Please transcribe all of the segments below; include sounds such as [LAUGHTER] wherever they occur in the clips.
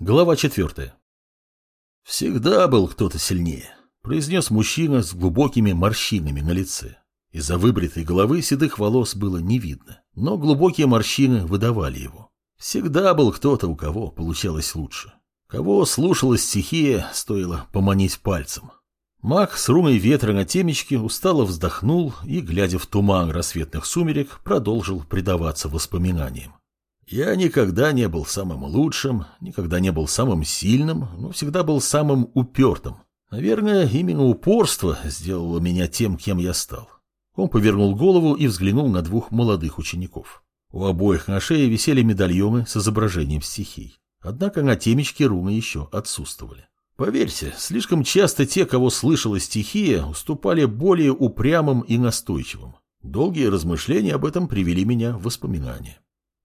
Глава четвертая. «Всегда был кто-то сильнее», — произнес мужчина с глубокими морщинами на лице. Из-за выбритой головы седых волос было не видно, но глубокие морщины выдавали его. Всегда был кто-то, у кого получалось лучше. Кого слушалась стихия, стоило поманить пальцем. Маг с руной ветра на темечке устало вздохнул и, глядя в туман рассветных сумерек, продолжил предаваться воспоминаниям. Я никогда не был самым лучшим, никогда не был самым сильным, но всегда был самым упертым. Наверное, именно упорство сделало меня тем, кем я стал. Он повернул голову и взглянул на двух молодых учеников. У обоих на шее висели медальоны с изображением стихий. Однако на темечке руны еще отсутствовали. Поверьте, слишком часто те, кого слышала стихия, уступали более упрямым и настойчивым. Долгие размышления об этом привели меня в воспоминания.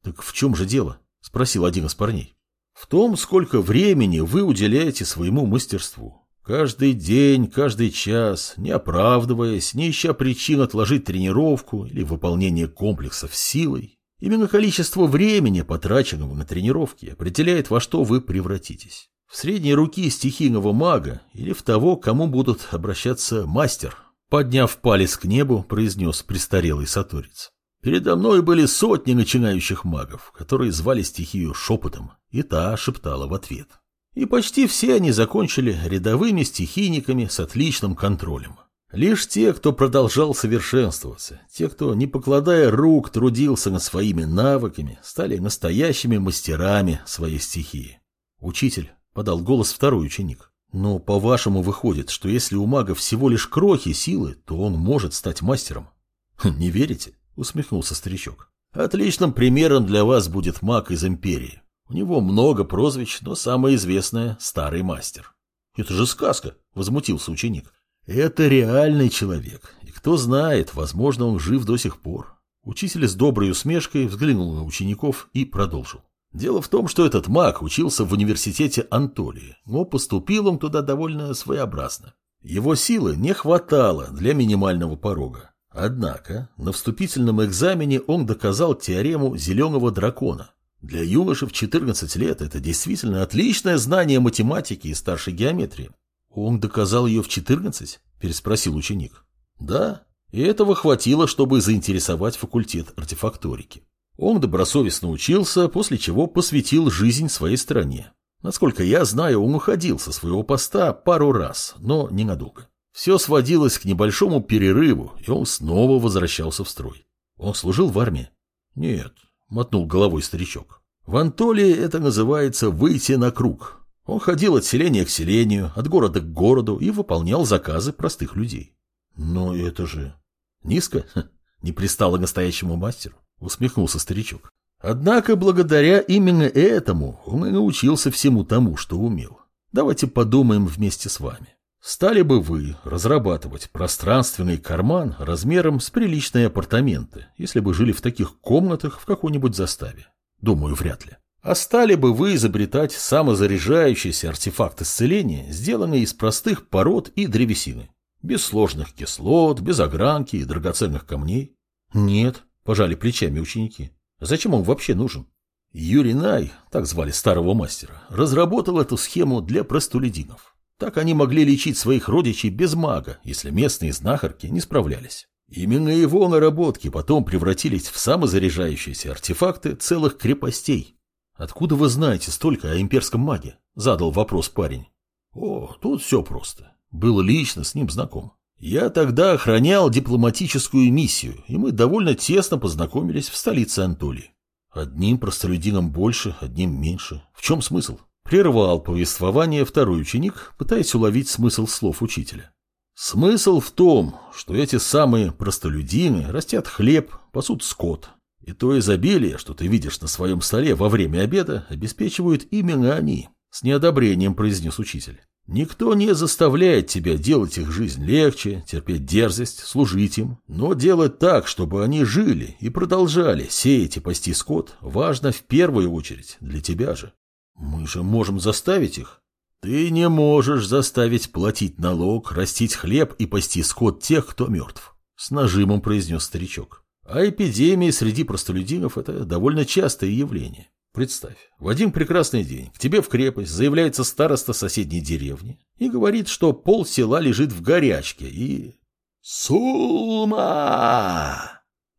«Так в чем же дело?» – спросил один из парней. «В том, сколько времени вы уделяете своему мастерству. Каждый день, каждый час, не оправдываясь, не ища причин отложить тренировку или выполнение комплексов силой. Именно количество времени, потраченного на тренировки, определяет, во что вы превратитесь. В средней руки стихийного мага или в того, кому будут обращаться мастер. Подняв палец к небу, произнес престарелый саторец. Передо мной были сотни начинающих магов, которые звали стихию шепотом, и та шептала в ответ. И почти все они закончили рядовыми стихийниками с отличным контролем. Лишь те, кто продолжал совершенствоваться, те, кто, не покладая рук, трудился над своими навыками, стали настоящими мастерами своей стихии. «Учитель», — подал голос второй ученик, — «но по-вашему выходит, что если у мага всего лишь крохи силы, то он может стать мастером». [LAUGHS] «Не верите?» — усмехнулся старичок. «Отличным примером для вас будет маг из Империи. У него много прозвищ, но самое известное — Старый Мастер». «Это же сказка!» — возмутился ученик. «Это реальный человек, и кто знает, возможно, он жив до сих пор». Учитель с доброй усмешкой взглянул на учеников и продолжил. Дело в том, что этот маг учился в университете Антолии, но поступил он туда довольно своеобразно. Его силы не хватало для минимального порога, Однако на вступительном экзамене он доказал теорему зеленого дракона. Для юноши в 14 лет это действительно отличное знание математики и старшей геометрии. Он доказал ее в 14? Переспросил ученик. Да, и этого хватило, чтобы заинтересовать факультет артефакторики. Он добросовестно учился, после чего посвятил жизнь своей стране. Насколько я знаю, он уходил со своего поста пару раз, но ненадолго. Все сводилось к небольшому перерыву, и он снова возвращался в строй. Он служил в армии? Нет, мотнул головой старичок. В Антолии это называется «выйти на круг». Он ходил от селения к селению, от города к городу и выполнял заказы простых людей. Но это же... Низко? Не пристало настоящему мастеру? Усмехнулся старичок. Однако благодаря именно этому он и научился всему тому, что умел. Давайте подумаем вместе с вами. Стали бы вы разрабатывать пространственный карман размером с приличные апартаменты, если бы жили в таких комнатах в какой-нибудь заставе? Думаю, вряд ли. А стали бы вы изобретать самозаряжающийся артефакт исцеления, сделанный из простых пород и древесины? Без сложных кислот, без огранки и драгоценных камней? Нет, пожали плечами ученики. Зачем он вообще нужен? Юрий Най, так звали старого мастера, разработал эту схему для простолюдинов. Так они могли лечить своих родичей без мага, если местные знахарки не справлялись. Именно его наработки потом превратились в самозаряжающиеся артефакты целых крепостей. «Откуда вы знаете столько о имперском маге?» – задал вопрос парень. «О, тут все просто. Был лично с ним знаком. Я тогда охранял дипломатическую миссию, и мы довольно тесно познакомились в столице Антолии. Одним простолюдином больше, одним меньше. В чем смысл? Прервал повествование второй ученик, пытаясь уловить смысл слов учителя. Смысл в том, что эти самые простолюдины растят хлеб, пасут скот. И то изобилие, что ты видишь на своем столе во время обеда, обеспечивают именно они, с неодобрением произнес учитель. Никто не заставляет тебя делать их жизнь легче, терпеть дерзость, служить им, но делать так, чтобы они жили и продолжали сеять и пасти скот, важно в первую очередь для тебя же. Мы же можем заставить их. Ты не можешь заставить платить налог, растить хлеб и пасти скот тех, кто мертв. С нажимом произнес старичок. А эпидемии среди простолюдинов – это довольно частое явление. Представь, в один прекрасный день к тебе в крепость заявляется староста соседней деревни и говорит, что пол села лежит в горячке и... Сулма!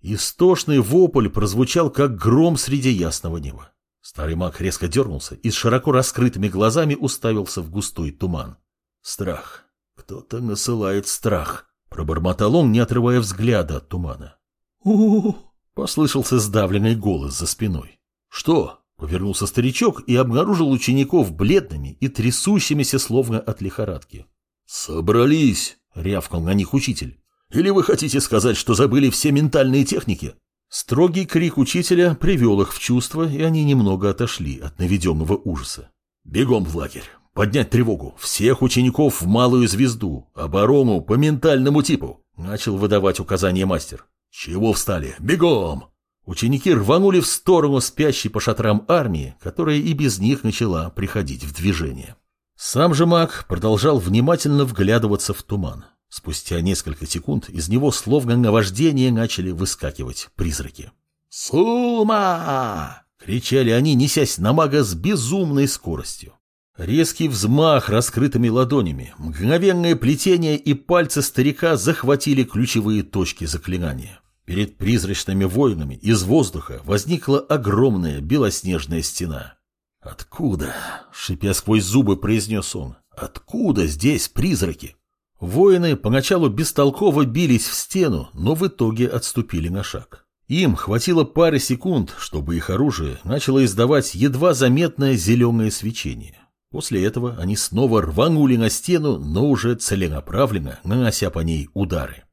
Истошный вопль прозвучал, как гром среди ясного неба. Старый маг резко дернулся и с широко раскрытыми глазами уставился в густой туман. Страх. Кто-то насылает страх. Пробормотал он, не отрывая взгляда от тумана. у, послышался сдавленный голос за спиной. «Что?» — повернулся старичок и обнаружил учеников бледными и трясущимися, словно от лихорадки. «Собрались!» — рявкнул на них учитель. «Или вы хотите сказать, что забыли все ментальные техники?» Строгий крик учителя привел их в чувство, и они немного отошли от наведенного ужаса. «Бегом в лагерь! Поднять тревогу! Всех учеников в малую звезду! Оборону по ментальному типу!» Начал выдавать указания мастер. «Чего встали? Бегом!» Ученики рванули в сторону спящей по шатрам армии, которая и без них начала приходить в движение. Сам же маг продолжал внимательно вглядываться в туман. Спустя несколько секунд из него словно наваждение начали выскакивать призраки. «Сума!» — кричали они, несясь на мага с безумной скоростью. Резкий взмах раскрытыми ладонями, мгновенное плетение и пальцы старика захватили ключевые точки заклинания. Перед призрачными воинами из воздуха возникла огромная белоснежная стена. «Откуда?» — шипя сквозь зубы, произнес он. «Откуда здесь призраки?» Воины поначалу бестолково бились в стену, но в итоге отступили на шаг. Им хватило пары секунд, чтобы их оружие начало издавать едва заметное зеленое свечение. После этого они снова рванули на стену, но уже целенаправленно, нанося по ней удары.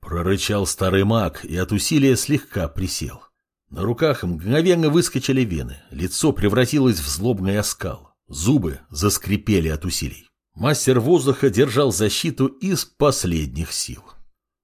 Прорычал старый маг и от усилия слегка присел. На руках мгновенно выскочили вены, лицо превратилось в злобный оскал, зубы заскрипели от усилий. Мастер воздуха держал защиту из последних сил.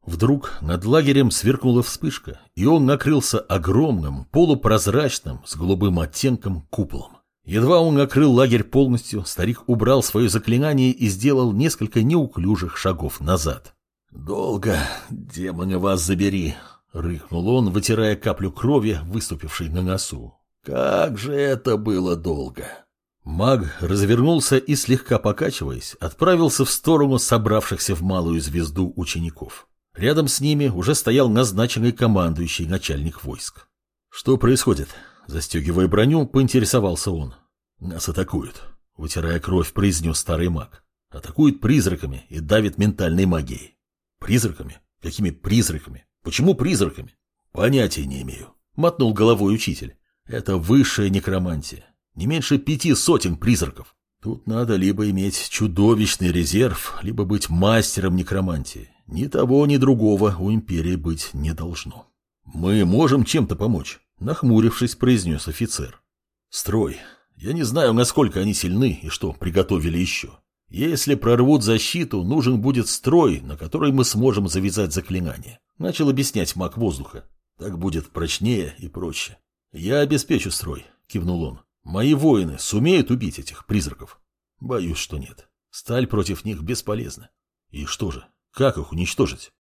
Вдруг над лагерем сверкнула вспышка, и он накрылся огромным, полупрозрачным, с голубым оттенком куполом. Едва он накрыл лагерь полностью, старик убрал свое заклинание и сделал несколько неуклюжих шагов назад. «Долго, демоны, вас забери!» — рыкнул он, вытирая каплю крови, выступившей на носу. «Как же это было долго!» Маг развернулся и, слегка покачиваясь, отправился в сторону собравшихся в малую звезду учеников. Рядом с ними уже стоял назначенный командующий начальник войск. «Что происходит?» Застегивая броню, поинтересовался он. «Нас атакуют», — вытирая кровь, произнес старый маг. «Атакуют призраками и давит ментальной магией». «Призраками? Какими призраками? Почему призраками?» «Понятия не имею», — мотнул головой учитель. «Это высшая некромантия. Не меньше пяти сотен призраков. Тут надо либо иметь чудовищный резерв, либо быть мастером некромантии. Ни того, ни другого у империи быть не должно. Мы можем чем-то помочь, нахмурившись, произнес офицер. Строй. Я не знаю, насколько они сильны и что приготовили еще. Если прорвут защиту, нужен будет строй, на который мы сможем завязать заклинание. Начал объяснять маг воздуха. Так будет прочнее и проще. Я обеспечу строй, кивнул он. Мои воины сумеют убить этих призраков? Боюсь, что нет. Сталь против них бесполезна. И что же, как их уничтожить?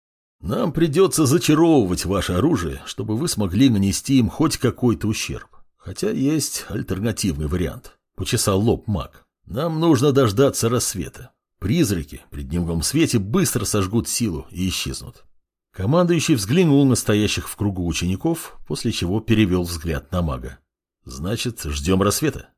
Нам придется зачаровывать ваше оружие, чтобы вы смогли нанести им хоть какой-то ущерб. Хотя есть альтернативный вариант. Почесал лоб маг. Нам нужно дождаться рассвета. Призраки при дневном свете быстро сожгут силу и исчезнут. Командующий взглянул на стоящих в кругу учеников, после чего перевел взгляд на мага. Значит, ждем рассвета.